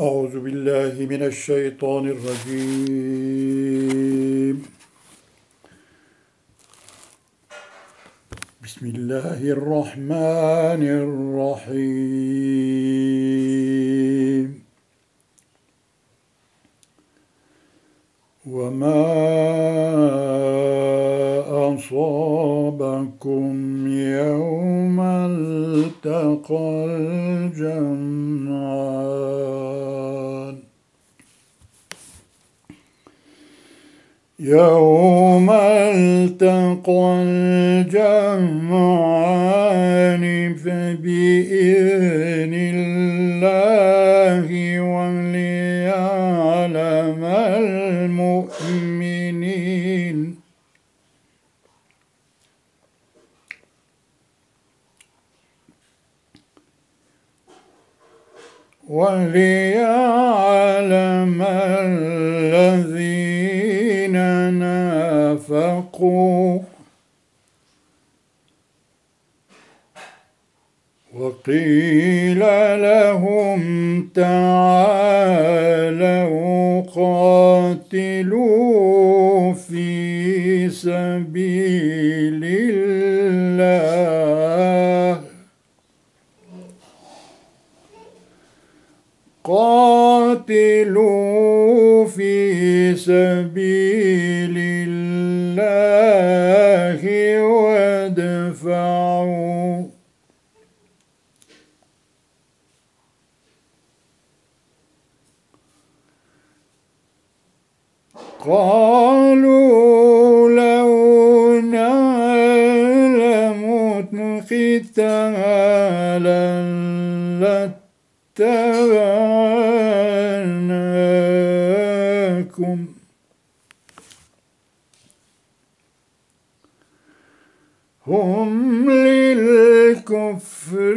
أعوذ بالله من الشيطان الرجيم. بسم الله الرحمن الرحيم. وما أصابكم يوم التقى الجمعان يوم التقى الجمعان فبإذن الله وليعلم المؤمنين. وليعلم الذين نافقوا وقيل لهم تعالوا قاتلوا في سبيل الله. قاتلوا في سبيل لاتبعناكم هم للكفر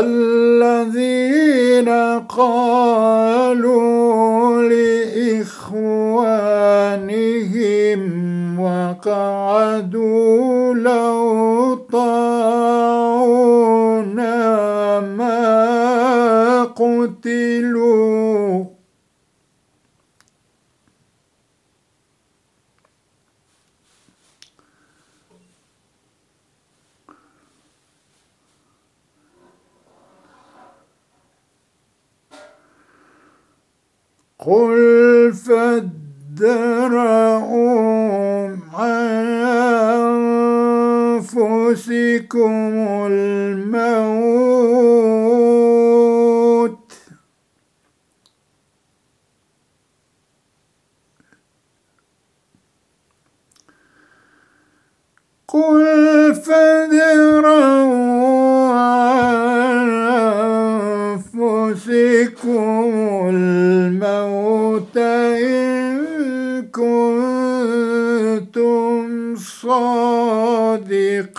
الذين قالوا لإخوانهم وقعدوا لو طاعونا ما قتلوا قل فادرءوا عن أنفسكم الموت صادقين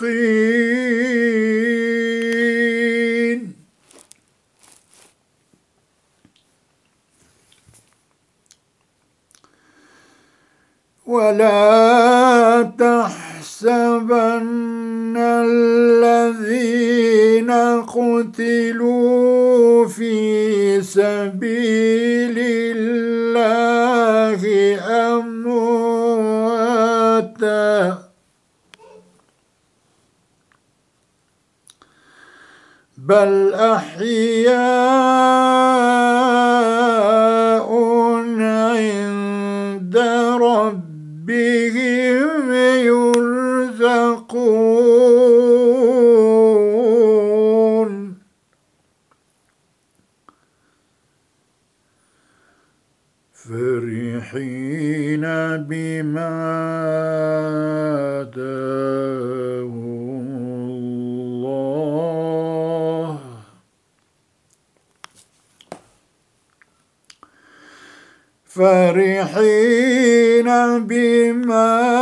ولا تحسبن الذين قتلوا في سبيل الله أمواتا. بل أحياء عند ربهم يرزقون. فرحين بما فرحين بما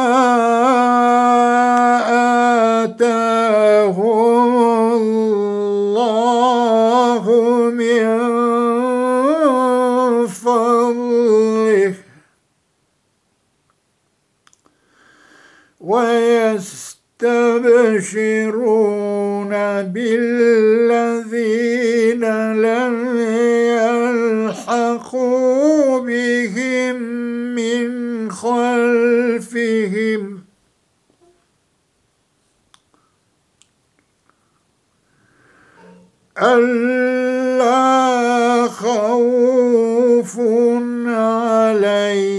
يستبشرون بالذين لم يلحقوا بهم من خلفهم ألا خوف عليهم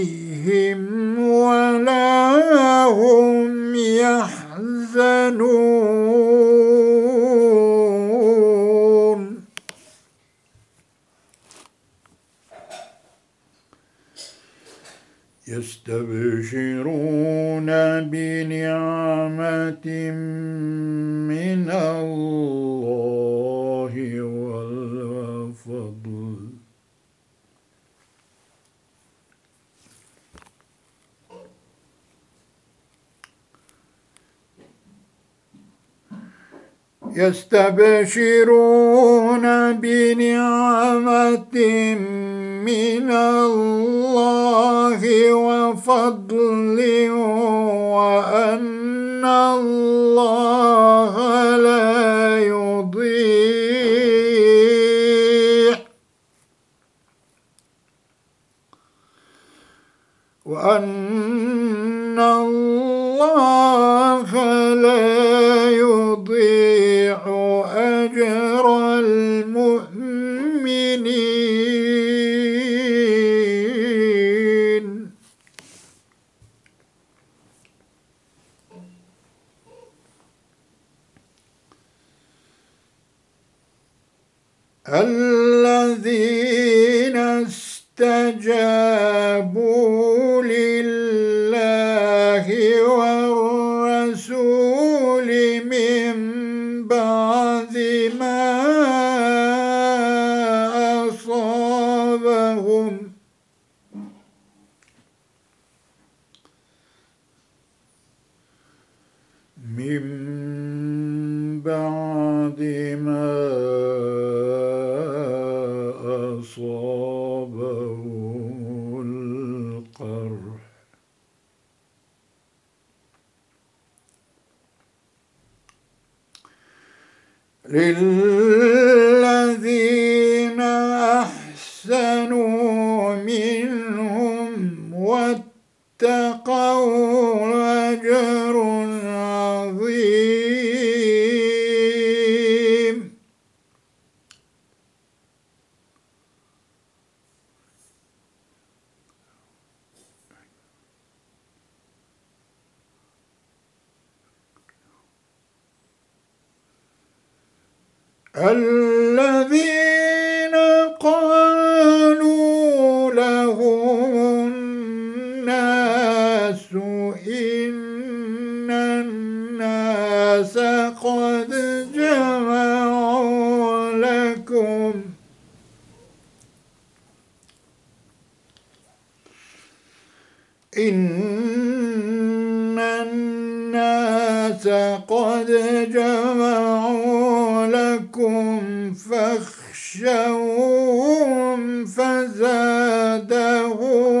ولا هم يحزنون. يستبشرون بنعمة من الله. والفضل يستبشرون بنعمة من الله وفضل وأن الله لا يضيع وأن للذين الذين ನಾವು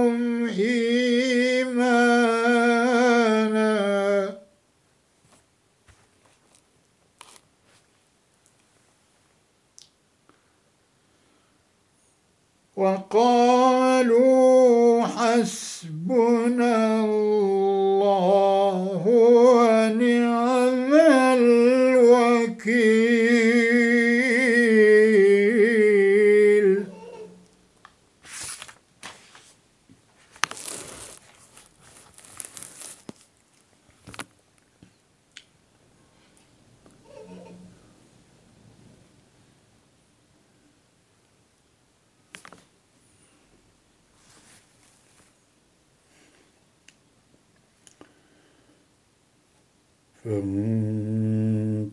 فانقلبوا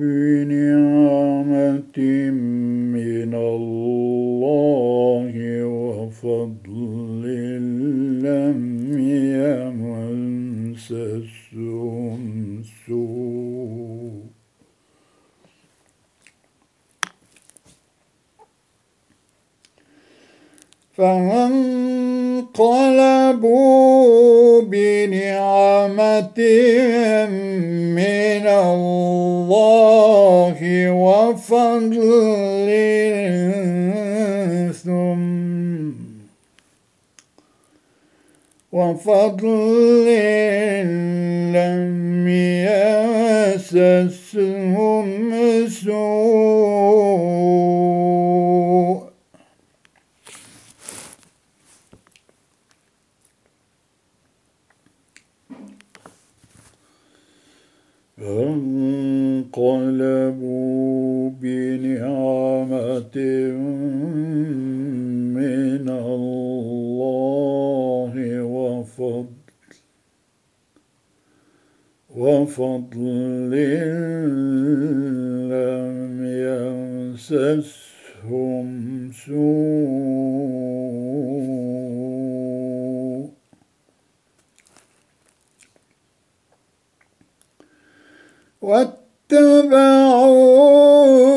بنعمة من الله وفضل لم يمسسهم سوء فانقلبوا بنعمة من الله وفضل ثم وفضل لم يسسهم سوء فانقلبوا بنعمة من الله وفضل وفضل لم يمسسهم سوء. واتبعوا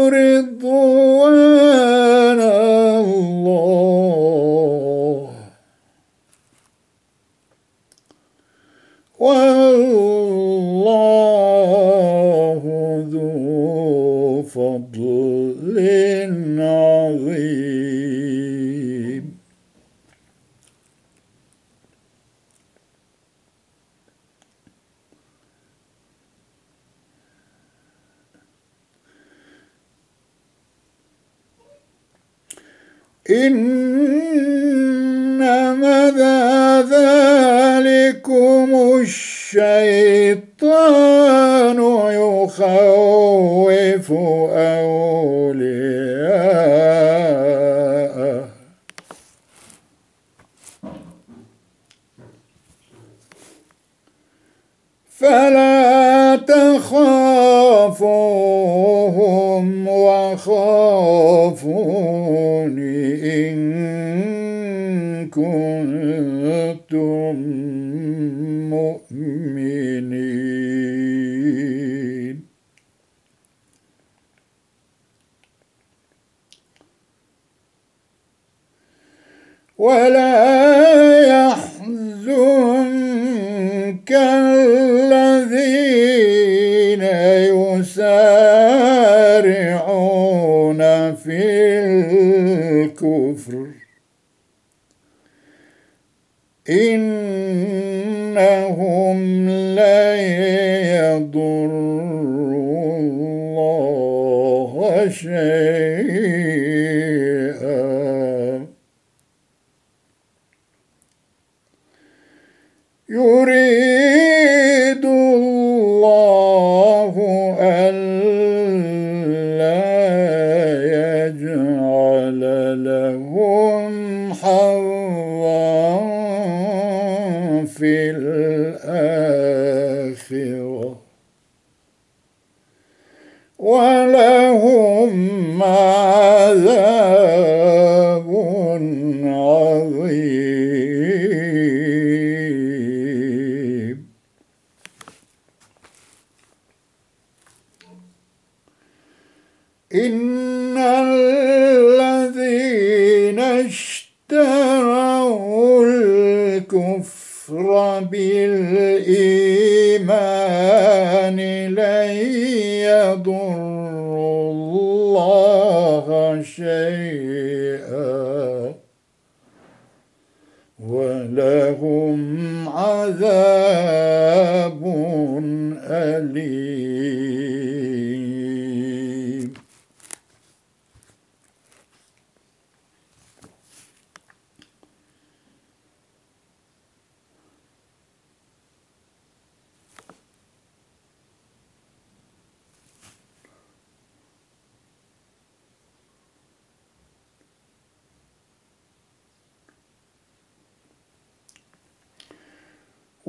رضوان الله والله ذو فضل عظيم إنما ذلكم الشيطان يخوف أولياءه. فلا تخافوهم وخافون كنتم مؤمنين. ولا يضروا الله شيئا. ولهم عذاب أليم.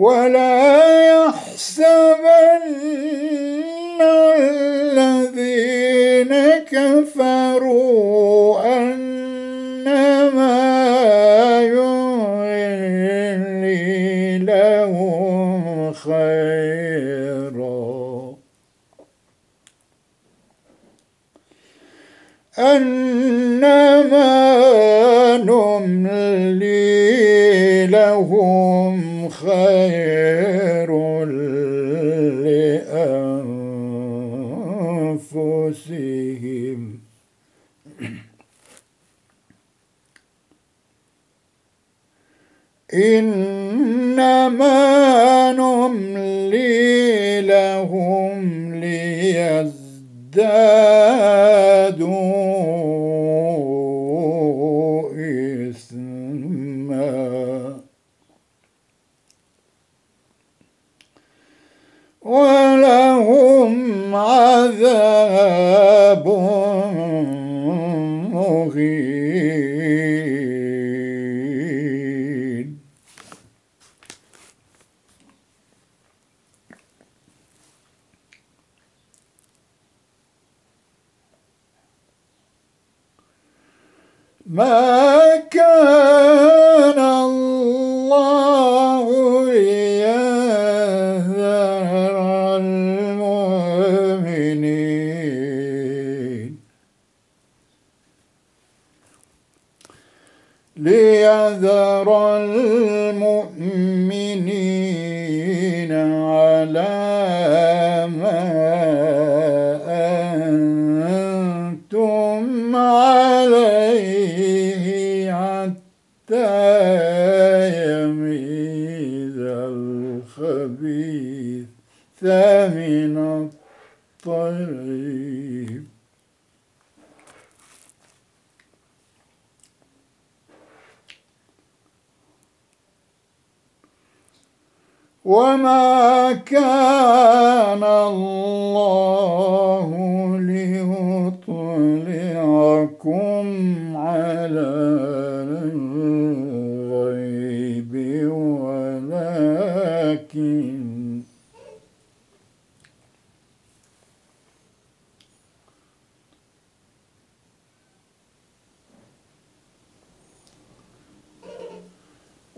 ولا يحسبن الذين كفروا لهم ليزدادوا الطيب وما كان الله ليطلعكم على الغيب ولكن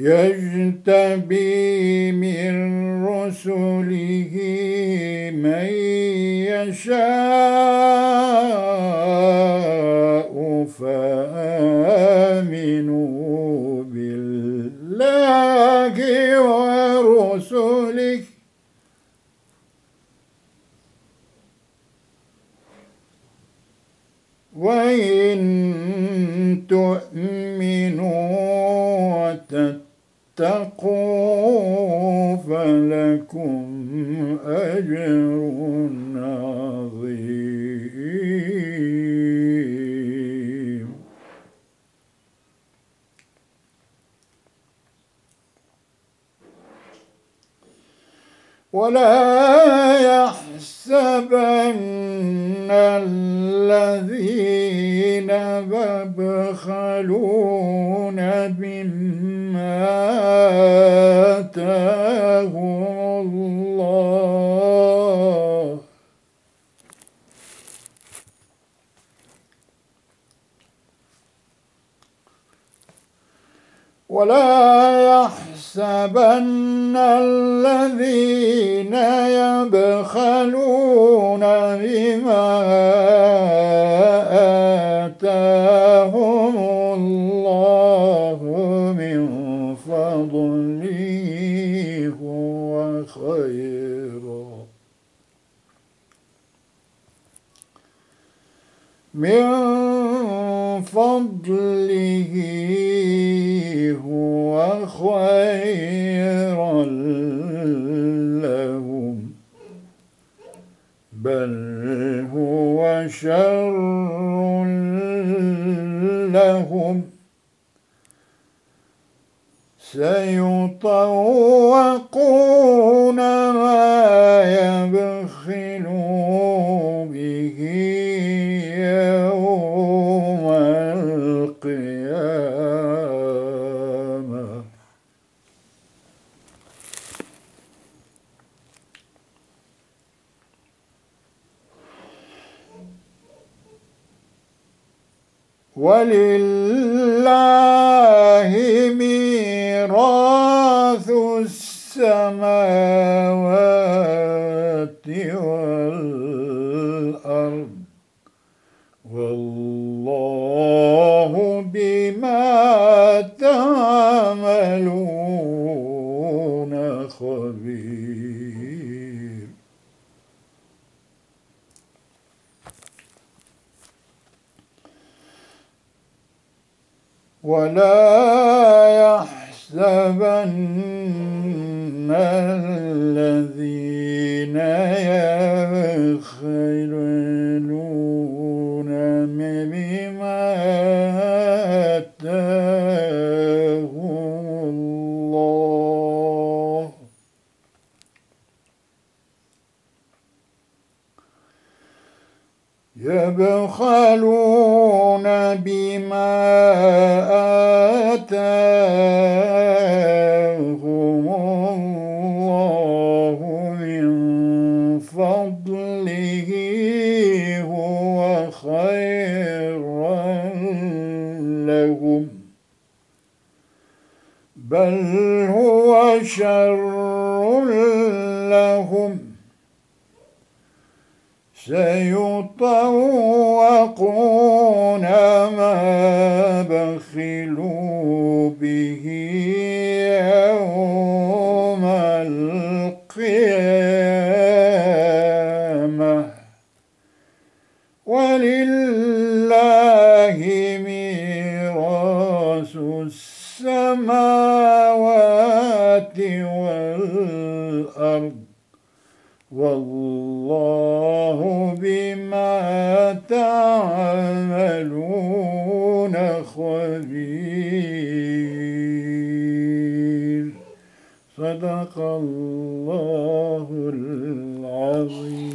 يجتبي من رسله من يشاء فآمنوا بالله ورسله. وإن تؤمنوا وتتقوا فلكم أجر عظيم. ولا يحسبن الذين يبخلون بما آتاهم الله. ولا يحسبن الذين يبخلون بما آتاهم الله من فضله هو خيرا من فضله هو خيرا بل هو شر لهم سيطوقون ما يبغون تعملون خبير. ولا يحسبن الذين يبخلون يبخلون بما آتاهم الله من فضله هو خيرا لهم. بل هو شر لهم سيطوقون ما بخلوا به يوم القيامة. ولله ميراث السماوات والأرض. والله تعملون خبير. صدق الله العظيم.